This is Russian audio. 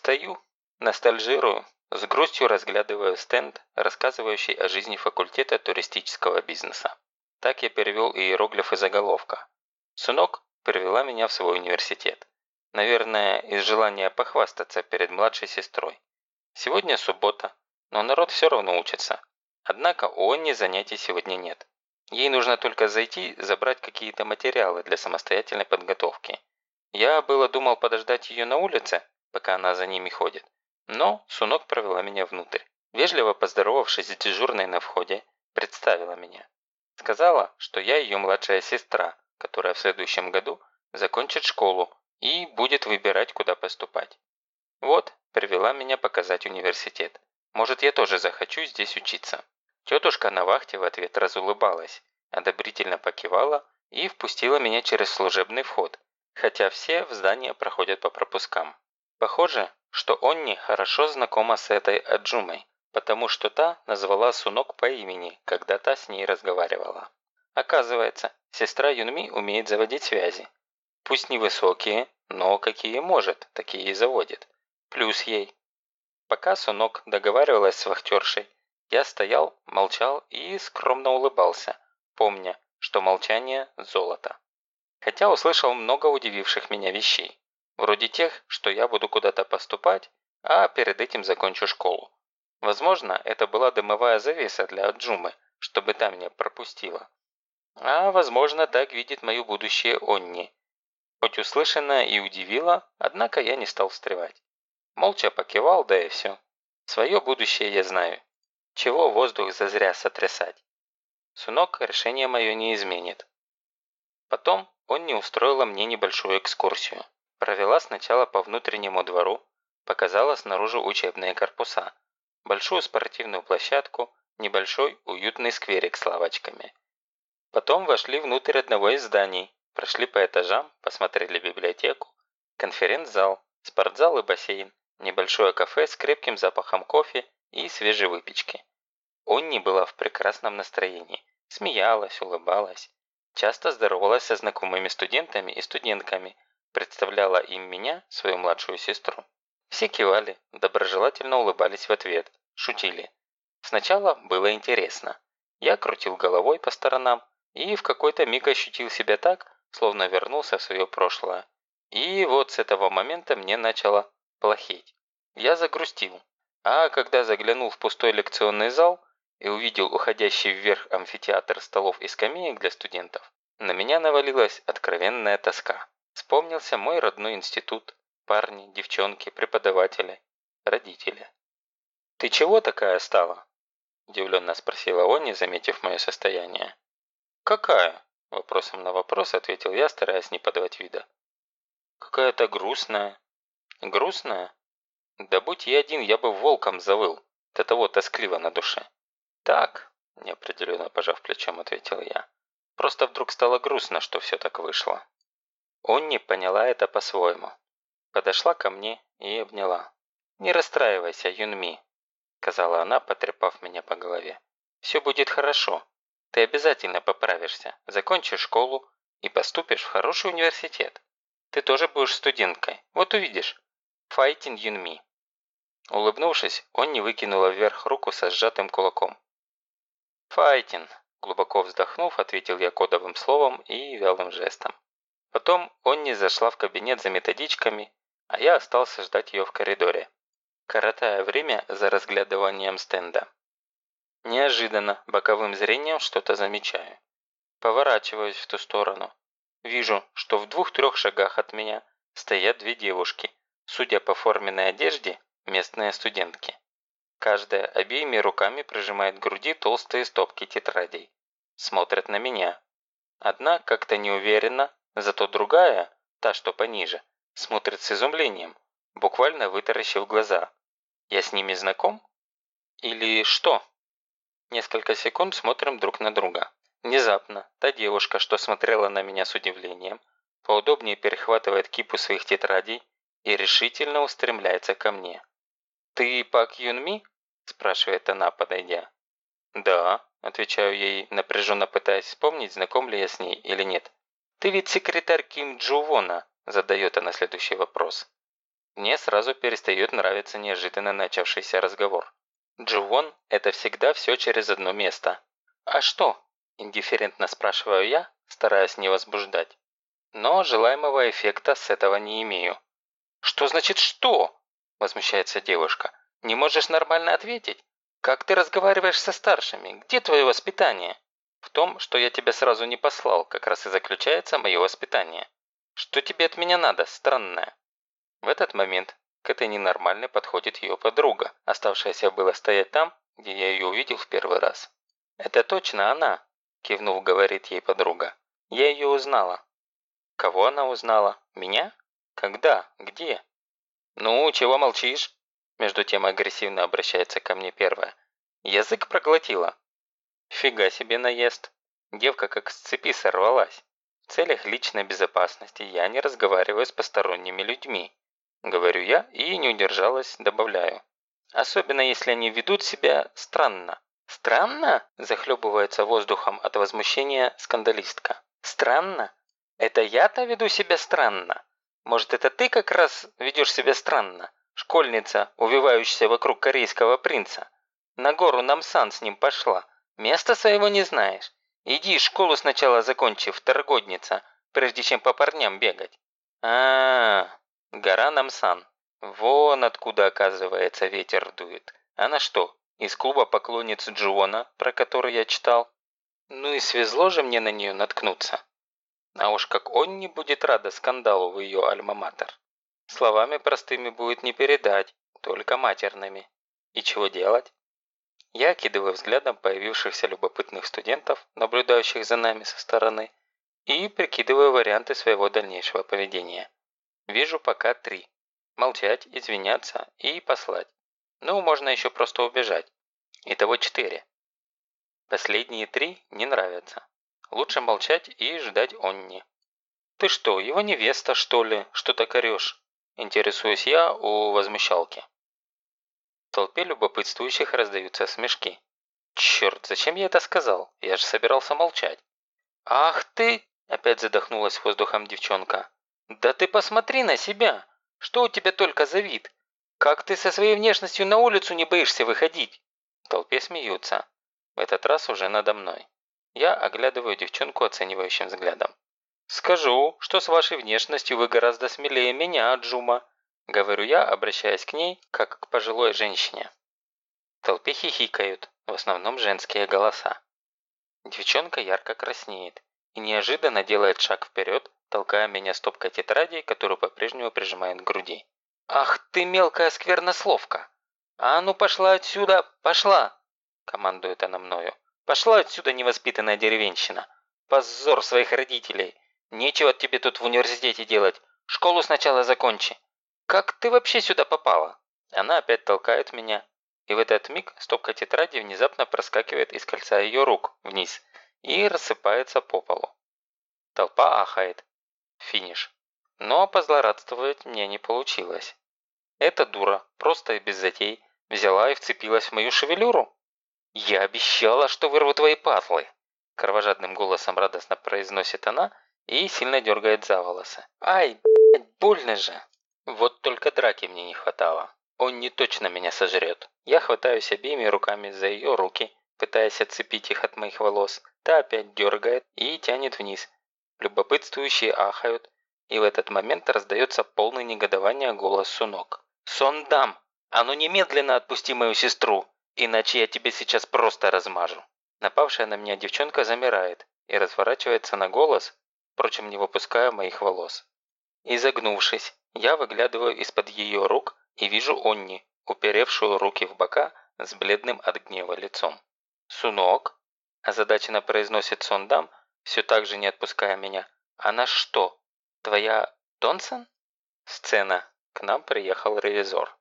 Стою, ностальжирую, с грустью разглядываю стенд, рассказывающий о жизни факультета туристического бизнеса. Так я перевел иероглифы заголовка. Сунок привела меня в свой университет. Наверное, из желания похвастаться перед младшей сестрой. Сегодня суббота, но народ все равно учится. Однако у Онни занятий сегодня нет. Ей нужно только зайти, забрать какие-то материалы для самостоятельной подготовки. Я было думал подождать ее на улице, пока она за ними ходит. Но Сунок провела меня внутрь. Вежливо поздоровавшись с дежурной на входе, представила меня. Сказала, что я ее младшая сестра, которая в следующем году закончит школу и будет выбирать, куда поступать. Вот, привела меня показать университет. Может, я тоже захочу здесь учиться. Тетушка на вахте в ответ разулыбалась, одобрительно покивала и впустила меня через служебный вход, хотя все в здание проходят по пропускам. Похоже, что Онни хорошо знакома с этой Аджумой, потому что та назвала Сунок по имени, когда та с ней разговаривала. Оказывается, сестра Юнми умеет заводить связи. Пусть невысокие, но какие может, такие и заводит. Плюс ей. Пока Сунок договаривалась с вахтершей, я стоял, молчал и скромно улыбался, помня, что молчание – золото. Хотя услышал много удививших меня вещей. Вроде тех, что я буду куда-то поступать, а перед этим закончу школу. Возможно, это была дымовая завеса для Джумы, чтобы та меня пропустила. А возможно, так видит мое будущее Онни. Хоть услышанное и удивило, однако я не стал встревать. Молча покивал, да и все. Свое будущее я знаю. Чего воздух зазря сотрясать? Сунок решение мое не изменит. Потом он не устроила мне небольшую экскурсию. Провела сначала по внутреннему двору, показала снаружи учебные корпуса, большую спортивную площадку, небольшой уютный скверик с лавочками. Потом вошли внутрь одного из зданий, прошли по этажам, посмотрели библиотеку, конференц-зал, спортзал и бассейн, небольшое кафе с крепким запахом кофе и свежей выпечки. Онни была в прекрасном настроении, смеялась, улыбалась, часто здоровалась со знакомыми студентами и студентками – представляла им меня, свою младшую сестру. Все кивали, доброжелательно улыбались в ответ, шутили. Сначала было интересно. Я крутил головой по сторонам и в какой-то миг ощутил себя так, словно вернулся в свое прошлое. И вот с этого момента мне начало плохеть. Я загрустил. А когда заглянул в пустой лекционный зал и увидел уходящий вверх амфитеатр столов и скамеек для студентов, на меня навалилась откровенная тоска. Вспомнился мой родной институт, парни, девчонки, преподаватели, родители. «Ты чего такая стала?» – удивленно спросила Онни, заметив мое состояние. «Какая?» – вопросом на вопрос ответил я, стараясь не подавать вида. «Какая-то грустная». «Грустная? Да будь я один, я бы волком завыл. До того тоскливо на душе». «Так», – неопределенно пожав плечом, ответил я. «Просто вдруг стало грустно, что все так вышло». Онни поняла это по-своему. Подошла ко мне и обняла. «Не расстраивайся, Юнми», – сказала она, потрепав меня по голове. «Все будет хорошо. Ты обязательно поправишься, закончишь школу и поступишь в хороший университет. Ты тоже будешь студенткой, вот увидишь. Файтин Юнми». Улыбнувшись, Онни выкинула вверх руку со сжатым кулаком. «Файтин», – глубоко вздохнув, ответил я кодовым словом и вялым жестом. Потом Онни зашла в кабинет за методичками, а я остался ждать ее в коридоре, коротая время за разглядыванием стенда. Неожиданно боковым зрением что-то замечаю. Поворачиваюсь в ту сторону. Вижу, что в двух-трех шагах от меня стоят две девушки, судя по форменной одежде, местные студентки. Каждая обеими руками прижимает к груди толстые стопки тетрадей. Смотрят на меня. Одна как-то неуверенно, Зато другая, та, что пониже, смотрит с изумлением, буквально вытаращив глаза. Я с ними знаком? Или что? Несколько секунд смотрим друг на друга. Внезапно та девушка, что смотрела на меня с удивлением, поудобнее перехватывает кипу своих тетрадей и решительно устремляется ко мне. «Ты Пак Юнми?» – спрашивает она, подойдя. «Да», – отвечаю ей, напряженно пытаясь вспомнить, знаком ли я с ней или нет. «Ты ведь секретарь Ким Джувона», – задает она следующий вопрос. Мне сразу перестает нравиться неожиданно начавшийся разговор. Дживон – это всегда все через одно место. «А что?» – индифферентно спрашиваю я, стараясь не возбуждать. Но желаемого эффекта с этого не имею. «Что значит «что»?» – возмущается девушка. «Не можешь нормально ответить? Как ты разговариваешь со старшими? Где твое воспитание?» В том, что я тебя сразу не послал, как раз и заключается мое воспитание. Что тебе от меня надо, странное?» В этот момент к этой ненормальной подходит ее подруга, оставшаяся было стоять там, где я ее увидел в первый раз. «Это точно она», – кивнув, говорит ей подруга. «Я ее узнала». «Кого она узнала? Меня? Когда? Где?» «Ну, чего молчишь?» Между тем агрессивно обращается ко мне первая. «Язык проглотила. Фига себе наезд. Девка как с цепи сорвалась. В целях личной безопасности я не разговариваю с посторонними людьми. Говорю я и не удержалась, добавляю. Особенно если они ведут себя странно. «Странно?» – захлебывается воздухом от возмущения скандалистка. «Странно? Это я-то веду себя странно? Может, это ты как раз ведешь себя странно? Школьница, увивающаяся вокруг корейского принца. На гору Намсан с ним пошла, Места своего не знаешь. Иди школу сначала закончи, второгодница, прежде чем по парням бегать. а, -а, -а гора Намсан. Вон откуда, оказывается, ветер дует. Она что, из клуба поклонниц Джуона, про который я читал? Ну и свезло же мне на нее наткнуться. А уж как он не будет рада скандалу в ее альма-матер. Словами простыми будет не передать, только матерными. И чего делать? Я окидываю взглядом появившихся любопытных студентов, наблюдающих за нами со стороны, и прикидываю варианты своего дальнейшего поведения. Вижу пока три. Молчать, извиняться и послать. Ну, можно еще просто убежать. Итого четыре. Последние три не нравятся. Лучше молчать и ждать Онни. «Ты что, его невеста, что ли? Что так орешь?» Интересуюсь я у возмущалки. В толпе любопытствующих раздаются смешки. «Черт, зачем я это сказал? Я же собирался молчать». «Ах ты!» – опять задохнулась воздухом девчонка. «Да ты посмотри на себя! Что у тебя только за вид? Как ты со своей внешностью на улицу не боишься выходить?» В толпе смеются. В этот раз уже надо мной. Я оглядываю девчонку оценивающим взглядом. «Скажу, что с вашей внешностью вы гораздо смелее меня, Джума. Говорю я, обращаясь к ней, как к пожилой женщине. В толпе хихикают, в основном женские голоса. Девчонка ярко краснеет и неожиданно делает шаг вперед, толкая меня стопкой тетрадей, которую по-прежнему прижимает к груди. «Ах ты мелкая сквернословка! А ну пошла отсюда, пошла!» командует она мною. «Пошла отсюда, невоспитанная деревенщина! Позор своих родителей! Нечего тебе тут в университете делать! Школу сначала закончи!» «Как ты вообще сюда попала?» Она опять толкает меня, и в этот миг стопка тетради внезапно проскакивает из кольца ее рук вниз и рассыпается по полу. Толпа ахает. Финиш. Но позлорадствовать мне не получилось. Эта дура, просто и без затей, взяла и вцепилась в мою шевелюру. «Я обещала, что вырву твои патлы!» Кровожадным голосом радостно произносит она и сильно дергает за волосы. «Ай, больно же!» Вот только драки мне не хватало. Он не точно меня сожрет. Я хватаюсь обеими руками за ее руки, пытаясь отцепить их от моих волос. Та опять дергает и тянет вниз. Любопытствующие ахают, и в этот момент раздается полный негодование голос Сунок. «Сондам! А ну немедленно отпусти мою сестру, иначе я тебе сейчас просто размажу!» Напавшая на меня девчонка замирает и разворачивается на голос, впрочем, не выпуская моих волос. Изогнувшись, я выглядываю из-под ее рук и вижу Онни, уперевшую руки в бока с бледным от гнева лицом. «Сунок?» – озадаченно произносит Сондам, все так же не отпуская меня. «Она что, твоя Донсон?» Сцена. К нам приехал ревизор.